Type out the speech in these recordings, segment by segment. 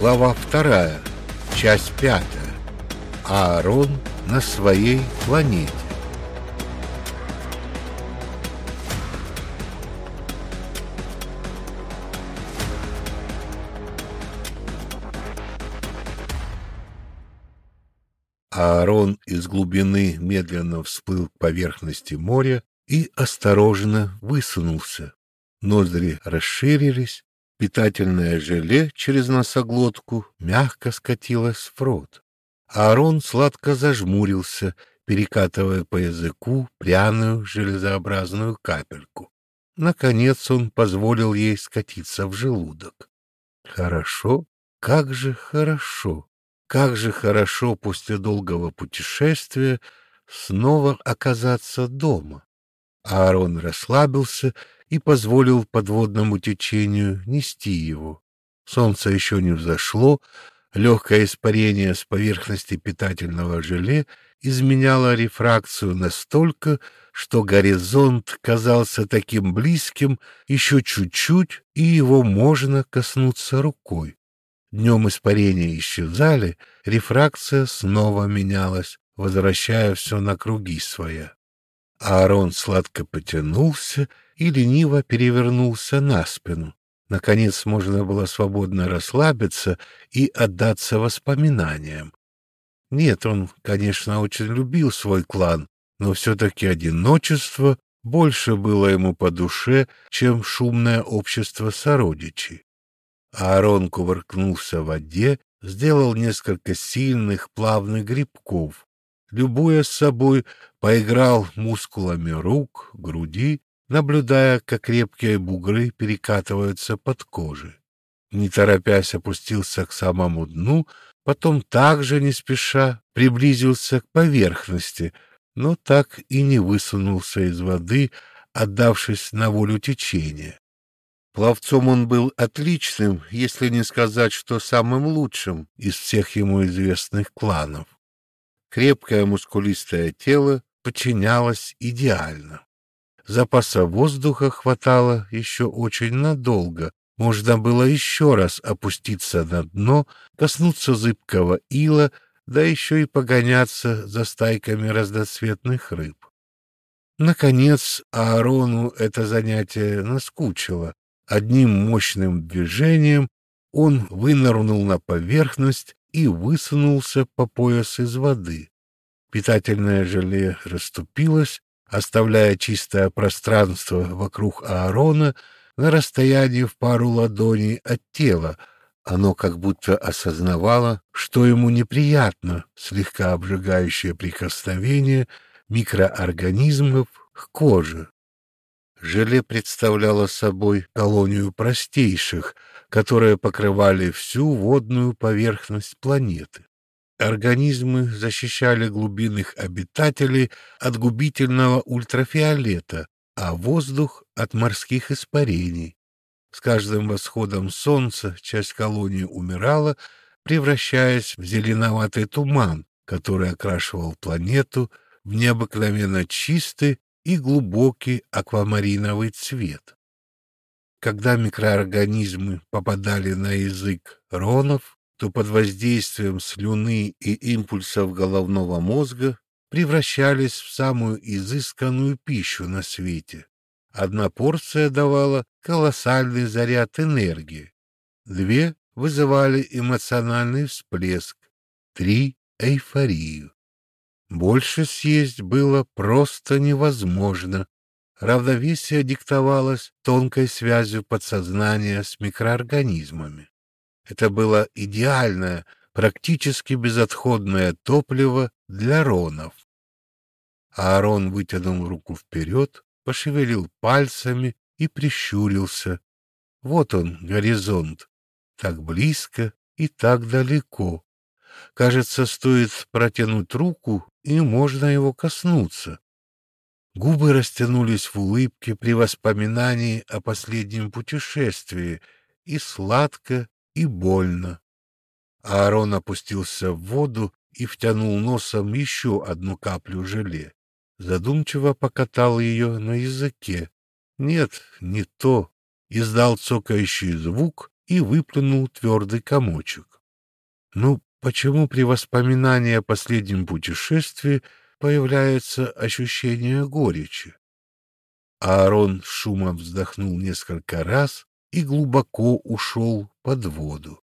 Глава вторая, часть пятая. Аарон на своей планете. Аарон из глубины медленно всплыл к поверхности моря и осторожно высунулся. Ноздри расширились, питательное желе через носоглотку мягко скатилось в рот. Аарон сладко зажмурился, перекатывая по языку пряную железообразную капельку. Наконец он позволил ей скатиться в желудок. Хорошо, как же хорошо. Как же хорошо после долгого путешествия снова оказаться дома. Аарон расслабился и позволил подводному течению нести его. Солнце еще не взошло, легкое испарение с поверхности питательного желе изменяло рефракцию настолько, что горизонт казался таким близким еще чуть-чуть, и его можно коснуться рукой. Днем испарения исчезали, рефракция снова менялась, возвращая все на круги своя. Аарон сладко потянулся и лениво перевернулся на спину. Наконец можно было свободно расслабиться и отдаться воспоминаниям. Нет, он, конечно, очень любил свой клан, но все-таки одиночество больше было ему по душе, чем шумное общество сородичей. Аарон кувыркнулся в воде, сделал несколько сильных плавных грибков. Любуя с собой, поиграл мускулами рук, груди, наблюдая, как крепкие бугры перекатываются под кожей. Не торопясь опустился к самому дну, потом также не спеша приблизился к поверхности, но так и не высунулся из воды, отдавшись на волю течения. Пловцом он был отличным, если не сказать, что самым лучшим из всех ему известных кланов. Крепкое мускулистое тело подчинялось идеально. Запаса воздуха хватало еще очень надолго. Можно было еще раз опуститься на дно, коснуться зыбкого ила, да еще и погоняться за стайками разноцветных рыб. Наконец, Аарону это занятие наскучило. Одним мощным движением он вынырнул на поверхность и высунулся по пояс из воды. Питательное желе расступилось, оставляя чистое пространство вокруг Аарона на расстоянии в пару ладоней от тела. Оно как будто осознавало, что ему неприятно слегка обжигающее прикосновение микроорганизмов к коже. Желе представляло собой колонию простейших, которые покрывали всю водную поверхность планеты. Организмы защищали глубинных обитателей от губительного ультрафиолета, а воздух — от морских испарений. С каждым восходом солнца часть колонии умирала, превращаясь в зеленоватый туман, который окрашивал планету в необыкновенно чистый и глубокий аквамариновый цвет. Когда микроорганизмы попадали на язык ронов, то под воздействием слюны и импульсов головного мозга превращались в самую изысканную пищу на свете. Одна порция давала колоссальный заряд энергии, две вызывали эмоциональный всплеск, три — эйфорию. Больше съесть было просто невозможно. Равновесие диктовалось тонкой связью подсознания с микроорганизмами. Это было идеальное, практически безотходное топливо для ронов. Аарон вытянул руку вперед, пошевелил пальцами и прищурился. Вот он, горизонт, так близко и так далеко. Кажется, стоит протянуть руку, и можно его коснуться. Губы растянулись в улыбке при воспоминании о последнем путешествии, и сладко, и больно. Аарон опустился в воду и втянул носом еще одну каплю желе. Задумчиво покатал ее на языке. Нет, не то. Издал цокающий звук и выплюнул твердый комочек. Ну, почему при воспоминании о последнем путешествии появляется ощущение горечи? Аарон шумом вздохнул несколько раз и глубоко ушел под воду.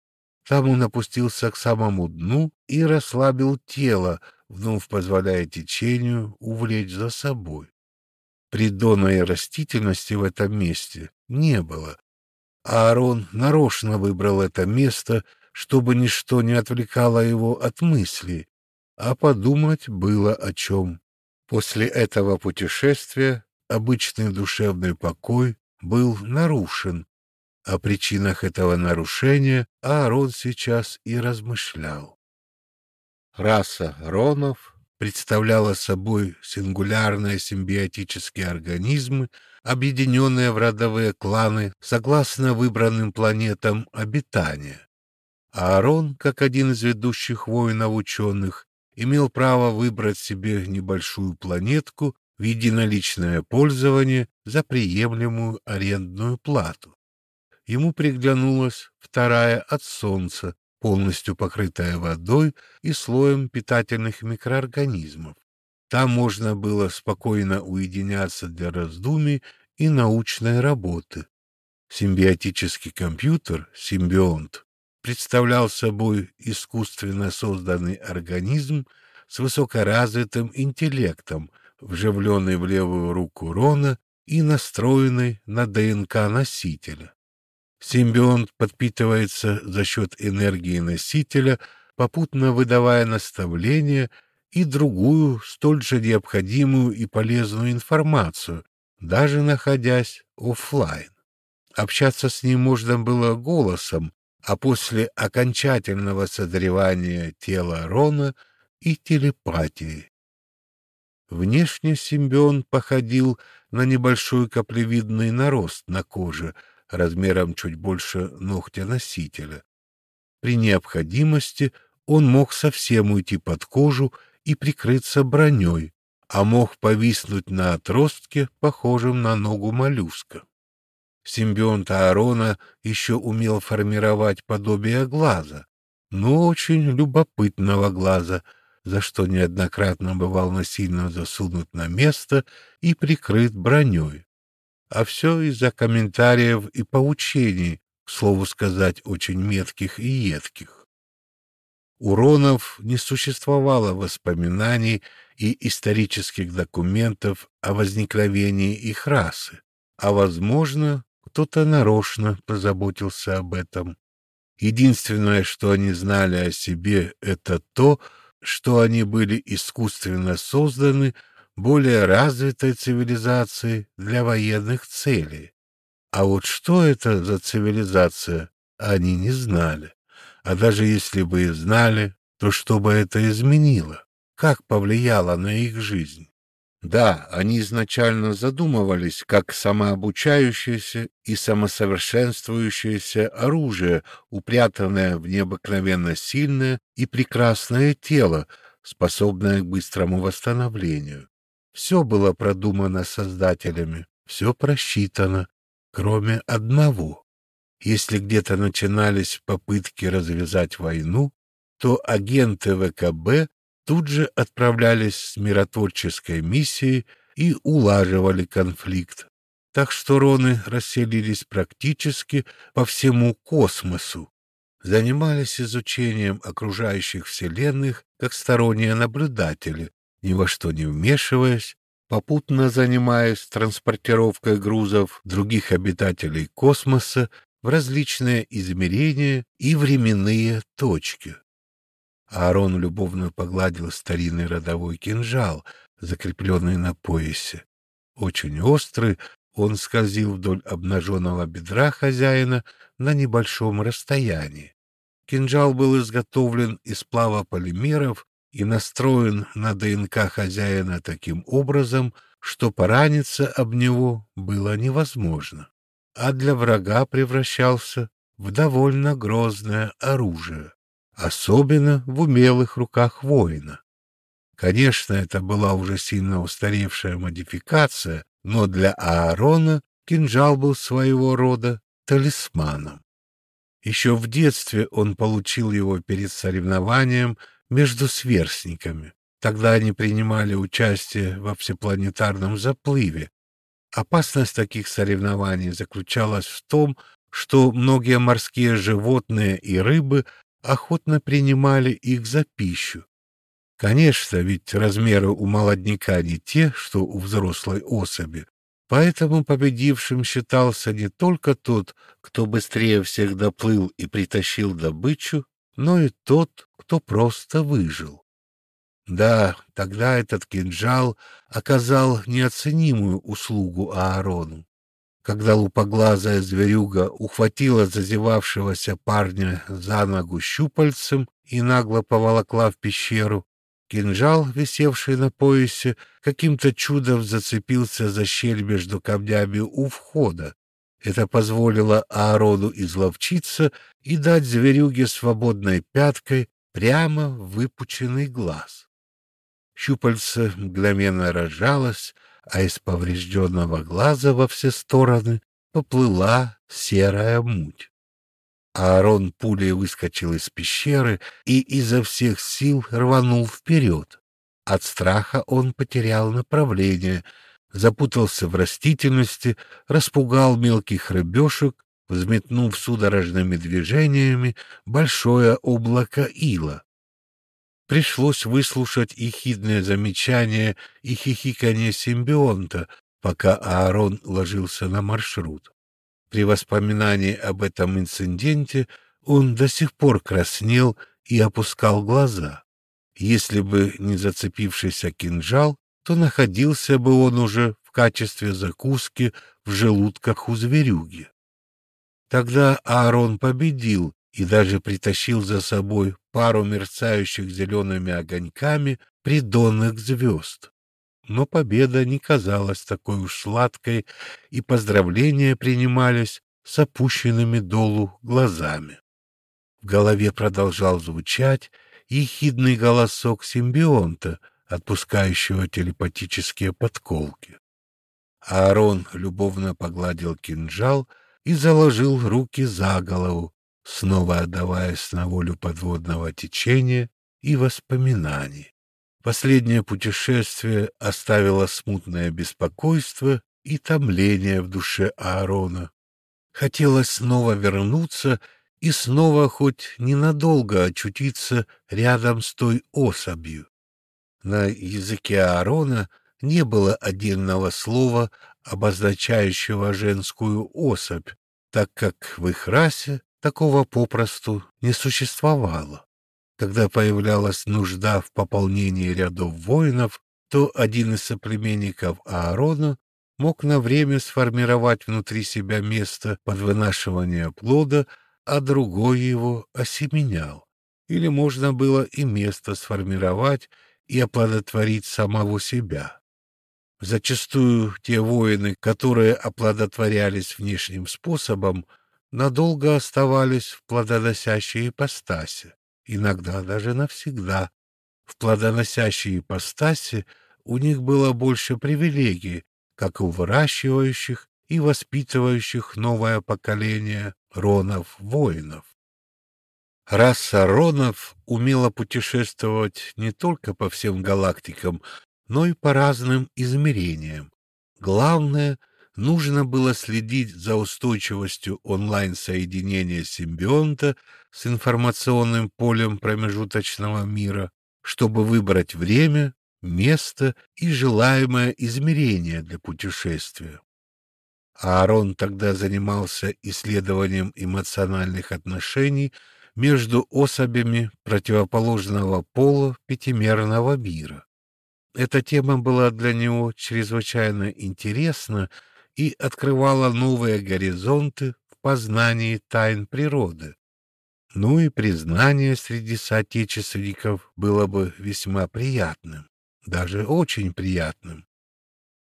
Там он опустился к самому дну и расслабил тело, вновь позволяя течению увлечь за собой. Придонной растительности в этом месте не было. Аарон нарочно выбрал это место, чтобы ничто не отвлекало его от мыслей, а подумать было о чем. После этого путешествия обычный душевный покой был нарушен. О причинах этого нарушения Аарон сейчас и размышлял. Раса ронов представляла собой сингулярные симбиотические организмы, объединенные в родовые кланы согласно выбранным планетам обитания. Аарон, как один из ведущих воинов-ученых, имел право выбрать себе небольшую планетку в единоличное пользование за приемлемую арендную плату. Ему приглянулась вторая от Солнца, полностью покрытая водой и слоем питательных микроорганизмов. Там можно было спокойно уединяться для раздумий и научной работы. Симбиотический компьютер, симбионт, представлял собой искусственно созданный организм с высокоразвитым интеллектом, вживленный в левую руку Рона и настроенный на ДНК носителя. Симбионт подпитывается за счет энергии носителя, попутно выдавая наставления и другую, столь же необходимую и полезную информацию, даже находясь офлайн. Общаться с ним можно было голосом, а после окончательного созревания тела Рона и телепатией. Внешне симбионт походил на небольшой каплевидный нарост на коже, размером чуть больше ногтя носителя. При необходимости он мог совсем уйти под кожу и прикрыться броней, а мог повиснуть на отростке, похожем на ногу моллюска. Симбионт Аарона еще умел формировать подобие глаза, но очень любопытного глаза — за что неоднократно бывал насильно засунут на место и прикрыт броней. А все из-за комментариев и поучений, к слову сказать, очень метких и едких. У Ронов не существовало воспоминаний и исторических документов о возникновении их расы, а, возможно, кто-то нарочно позаботился об этом. Единственное, что они знали о себе, это то, что они были искусственно созданы более развитой цивилизацией для военных целей. А вот что это за цивилизация, они не знали. А даже если бы и знали, то что бы это изменило? Как повлияло на их жизнь? Да, они изначально задумывались как самообучающееся и самосовершенствующееся оружие, упрятанное в необыкновенно сильное и прекрасное тело, способное к быстрому восстановлению. Все было продумано создателями, все просчитано, кроме одного. Если где-то начинались попытки развязать войну, то агенты ВКБ тут же отправлялись с миротворческой миссией и улаживали конфликт. Так что роны расселились практически по всему космосу, занимались изучением окружающих вселенных как сторонние наблюдатели, ни во что не вмешиваясь, попутно занимаясь транспортировкой грузов других обитателей космоса в различные измерения и временные точки. Аарон любовно погладил старинный родовой кинжал, закрепленный на поясе. Очень острый, он скользил вдоль обнаженного бедра хозяина на небольшом расстоянии. Кинжал был изготовлен из сплава полимеров и настроен на ДНК хозяина таким образом, что пораниться об него было невозможно, а для врага превращался в довольно грозное оружие особенно в умелых руках воина. Конечно, это была уже сильно устаревшая модификация, но для Аарона кинжал был своего рода талисманом. Еще в детстве он получил его перед соревнованием между сверстниками. Тогда они принимали участие во всепланетарном заплыве. Опасность таких соревнований заключалась в том, что многие морские животные и рыбы охотно принимали их за пищу. Конечно, ведь размеры у молодняка не те, что у взрослой особи, Поэтому победившим считался не только тот, кто быстрее всех доплыл и притащил добычу, но и тот, кто просто выжил. Да, тогда этот кинжал оказал неоценимую услугу Аарону. Когда лупоглазая зверюга ухватила зазевавшегося парня за ногу щупальцем и нагло поволокла в пещеру, Кинжал, висевший на поясе, каким-то чудом зацепился за щель между камнями у входа. Это позволило Аарону изловчиться и дать зверюге свободной пяткой прямо выпученный глаз. Щупальце мгновенно разжалось, а из поврежденного глаза во все стороны поплыла серая муть. Аарон пулей выскочил из пещеры и изо всех сил рванул вперед. От страха он потерял направление, запутался в растительности, распугал мелких рыбешек, взметнув судорожными движениями большое облако ила. Пришлось выслушать и хидное замечание и хихиканье симбионта, пока Аарон ложился на маршрут. При воспоминании об этом инциденте он до сих пор краснел и опускал глаза. Если бы не зацепившийся кинжал, то находился бы он уже в качестве закуски в желудках у зверюги. Тогда Аарон победил и даже притащил за собой пару мерцающих зелеными огоньками придонных звезд но победа не казалась такой уж сладкой, и поздравления принимались с опущенными долу глазами. В голове продолжал звучать ехидный голосок симбионта, отпускающего телепатические подколки. Аарон любовно погладил кинжал и заложил руки за голову, снова отдаваясь на волю подводного течения и воспоминаний. Последнее путешествие оставило смутное беспокойство и томление в душе Аарона. Хотелось снова вернуться и снова хоть ненадолго очутиться рядом с той особью. На языке Аарона не было отдельного слова, обозначающего женскую особь, так как в их расе такого попросту не существовало. Когда появлялась нужда в пополнении рядов воинов, то один из соплеменников Аарона мог на время сформировать внутри себя место под вынашивание плода, а другой его осеменял. Или можно было и место сформировать и оплодотворить самого себя. Зачастую те воины, которые оплодотворялись внешним способом, надолго оставались в плодоносящей ипостаси иногда даже навсегда. В плодоносящей ипостаси у них было больше привилегий, как у выращивающих и воспитывающих новое поколение ронов-воинов. Раса ронов умела путешествовать не только по всем галактикам, но и по разным измерениям. Главное — нужно было следить за устойчивостью онлайн-соединения симбионта с информационным полем промежуточного мира, чтобы выбрать время, место и желаемое измерение для путешествия. Аарон тогда занимался исследованием эмоциональных отношений между особями противоположного пола пятимерного мира. Эта тема была для него чрезвычайно интересна и открывала новые горизонты в познании тайн природы. Ну и признание среди соотечественников было бы весьма приятным, даже очень приятным.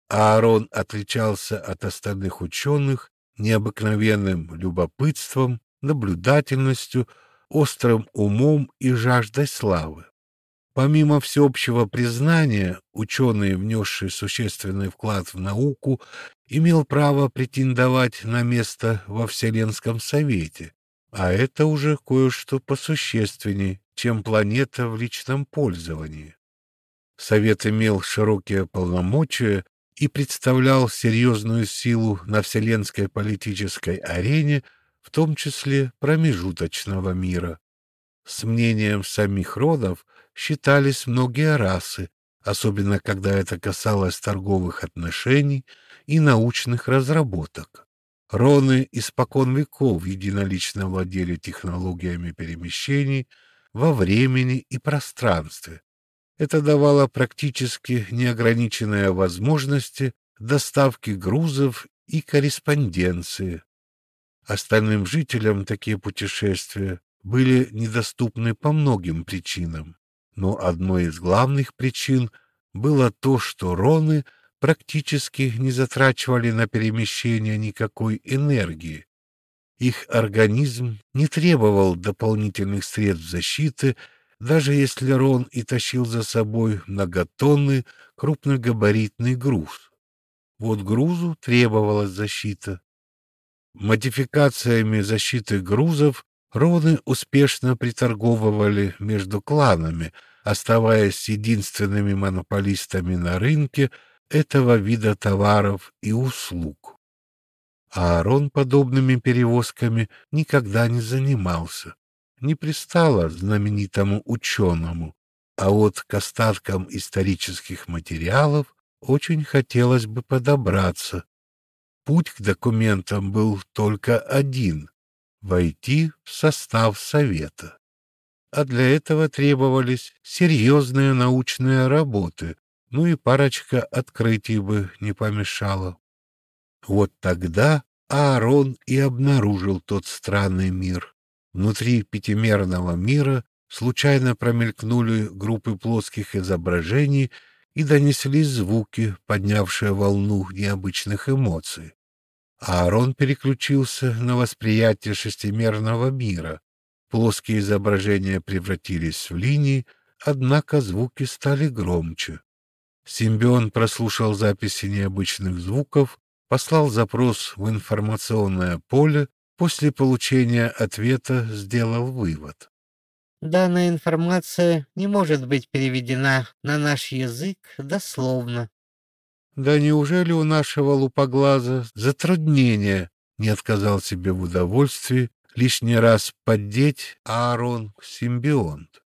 Аарон отличался от остальных ученых необыкновенным любопытством, наблюдательностью, острым умом и жаждой славы. Помимо всеобщего признания, ученый, внесший существенный вклад в науку, имел право претендовать на место во Вселенском Совете, А это уже кое-что посущественнее, чем планета в личном пользовании. Совет имел широкие полномочия и представлял серьезную силу на вселенской политической арене, в том числе промежуточного мира. С мнением самих родов считались многие расы, особенно когда это касалось торговых отношений и научных разработок. Роны испокон веков единолично владели технологиями перемещений во времени и пространстве. Это давало практически неограниченные возможности доставки грузов и корреспонденции. Остальным жителям такие путешествия были недоступны по многим причинам, но одной из главных причин было то, что роны практически не затрачивали на перемещение никакой энергии. Их организм не требовал дополнительных средств защиты, даже если Рон и тащил за собой многотонный крупногабаритный груз. Вот грузу требовалась защита. Модификациями защиты грузов Роны успешно приторговывали между кланами, оставаясь единственными монополистами на рынке этого вида товаров и услуг. А Арон подобными перевозками никогда не занимался. Не пристало знаменитому ученому, а вот к остаткам исторических материалов очень хотелось бы подобраться. Путь к документам был только один войти в состав Совета. А для этого требовались серьезные научные работы, ну и парочка открытий бы не помешала. Вот тогда Аарон и обнаружил тот странный мир. Внутри пятимерного мира случайно промелькнули группы плоских изображений и донеслись звуки, поднявшие волну необычных эмоций. Аарон переключился на восприятие шестимерного мира. Плоские изображения превратились в линии, однако звуки стали громче. Симбион прослушал записи необычных звуков, послал запрос в информационное поле, после получения ответа сделал вывод. Данная информация не может быть переведена на наш язык дословно. Да неужели у нашего лупоглаза затруднения? Не отказал себе в удовольствии лишний раз поддеть Аарон симбионт.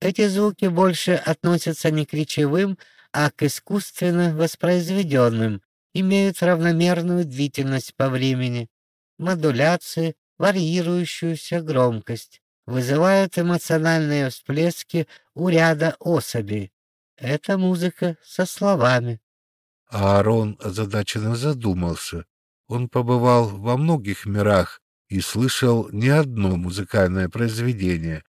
Эти звуки больше относятся не к речевым, а к искусственно воспроизведенным, имеют равномерную длительность по времени, модуляции, варьирующуюся громкость, вызывают эмоциональные всплески у ряда особей. Это музыка со словами. Аарон озадаченно задумался. Он побывал во многих мирах и слышал не одно музыкальное произведение.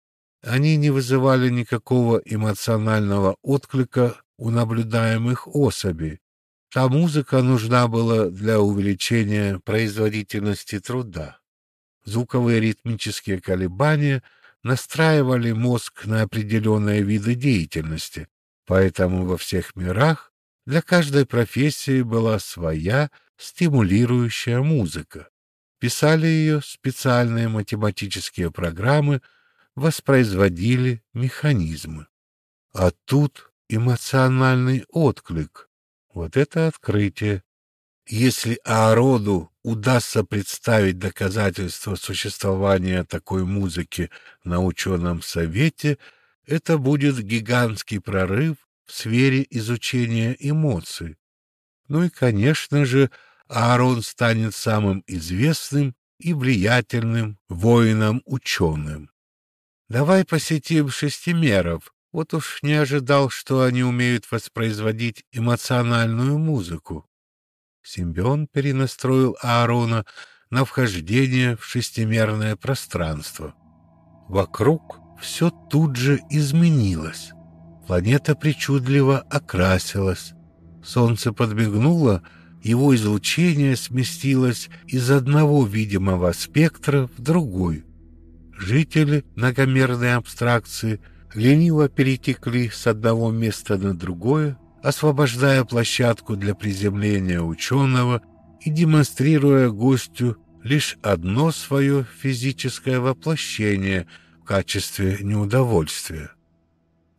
Они не вызывали никакого эмоционального отклика у наблюдаемых особей. Та музыка нужна была для увеличения производительности труда. Звуковые ритмические колебания настраивали мозг на определенные виды деятельности, поэтому во всех мирах для каждой профессии была своя стимулирующая музыка. Писали ее специальные математические программы, воспроизводили механизмы. А тут эмоциональный отклик. Вот это открытие. Если Аароду удастся представить доказательства существования такой музыки на ученом совете, это будет гигантский прорыв в сфере изучения эмоций. Ну и, конечно же, Аарон станет самым известным и влиятельным воином-ученым. Давай посетим шестимеров. Вот уж не ожидал, что они умеют воспроизводить эмоциональную музыку. Симбион перенастроил Аарона на вхождение в шестимерное пространство. Вокруг все тут же изменилось. Планета причудливо окрасилась. Солнце подмигнуло, его излучение сместилось из одного видимого спектра в другой. Жители многомерной абстракции лениво перетекли с одного места на другое, освобождая площадку для приземления ученого и демонстрируя гостю лишь одно свое физическое воплощение в качестве неудовольствия.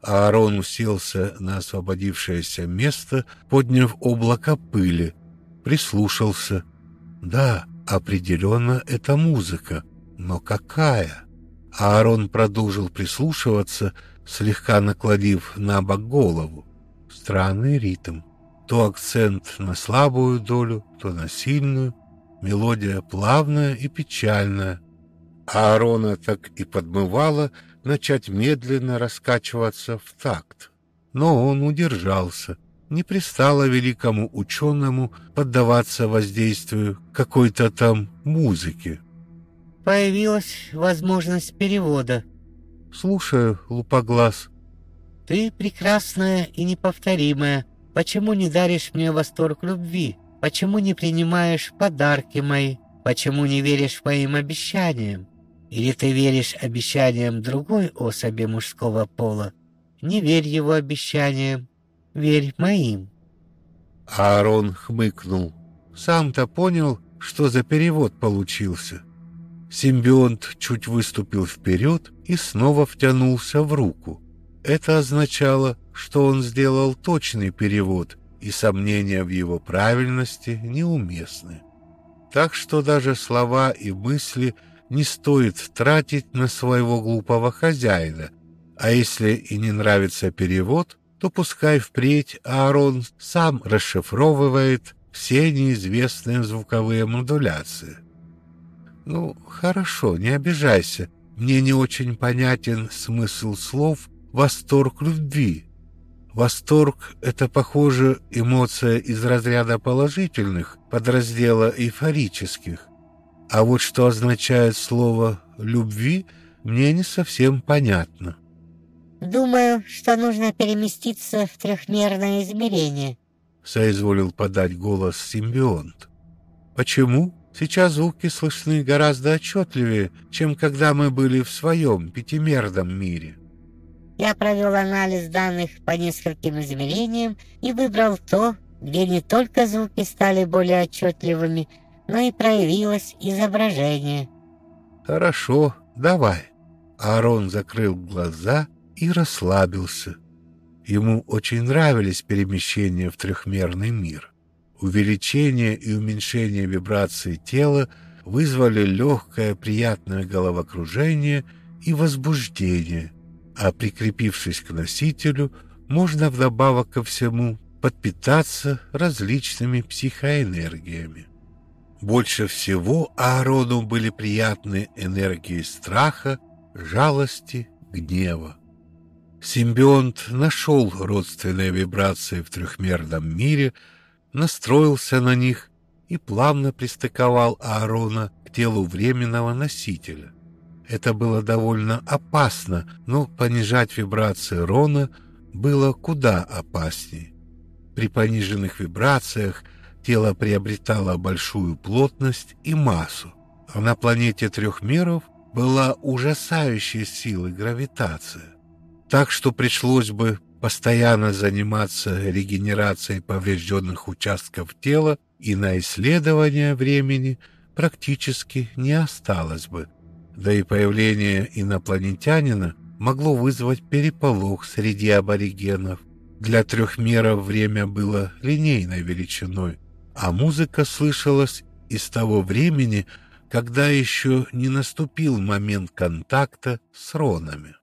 Аарон уселся на освободившееся место, подняв облако пыли, прислушался. Да, определенно это музыка, но какая? Аарон продолжил прислушиваться, слегка накладив на бок голову. Странный ритм. То акцент на слабую долю, то на сильную. Мелодия плавная и печальная. Аарона так и подмывала начать медленно раскачиваться в такт. Но он удержался. Не пристало великому ученому поддаваться воздействию какой-то там музыки. Появилась возможность перевода. Слушаю, лупоглаз. Ты прекрасная и неповторимая. Почему не даришь мне восторг любви? Почему не принимаешь подарки мои? Почему не веришь моим обещаниям? Или ты веришь обещаниям другой особи мужского пола? Не верь его обещаниям, верь моим. Аарон хмыкнул. Сам-то понял, что за перевод получился. Симбионт чуть выступил вперед и снова втянулся в руку. Это означало, что он сделал точный перевод, и сомнения в его правильности неуместны. Так что даже слова и мысли не стоит тратить на своего глупого хозяина, а если и не нравится перевод, то пускай впредь Аарон сам расшифровывает все неизвестные звуковые модуляции. Ну, хорошо, не обижайся. Мне не очень понятен смысл слов «восторг любви». Восторг — это, похоже, эмоция из разряда положительных, подраздела эйфорических. А вот что означает слово «любви», мне не совсем понятно. «Думаю, что нужно переместиться в трехмерное измерение», — соизволил подать голос симбионт. «Почему?» Сейчас звуки слышны гораздо отчетливее, чем когда мы были в своем пятимерном мире. Я провел анализ данных по нескольким измерениям и выбрал то, где не только звуки стали более отчетливыми, но и проявилось изображение. Хорошо, давай. Аарон закрыл глаза и расслабился. Ему очень нравились перемещения в трехмерный мир. Увеличение и уменьшение вибрации тела вызвали легкое приятное головокружение и возбуждение, а прикрепившись к носителю, можно вдобавок ко всему подпитаться различными психоэнергиями. Больше всего Аарону были приятны энергии страха, жалости, гнева. Симбионт нашел родственные вибрации в трехмерном мире – настроился на них и плавно пристыковал Аарона к телу временного носителя. Это было довольно опасно, но понижать вибрации Рона было куда опаснее. При пониженных вибрациях тело приобретало большую плотность и массу, а на планете трех миров была ужасающая сила гравитация. Так что пришлось бы постоянно заниматься регенерацией поврежденных участков тела и на исследование времени практически не осталось бы. Да и появление инопланетянина могло вызвать переполох среди аборигенов. Для трехмеров время было линейной величиной, а музыка слышалась из того времени, когда еще не наступил момент контакта с ронами.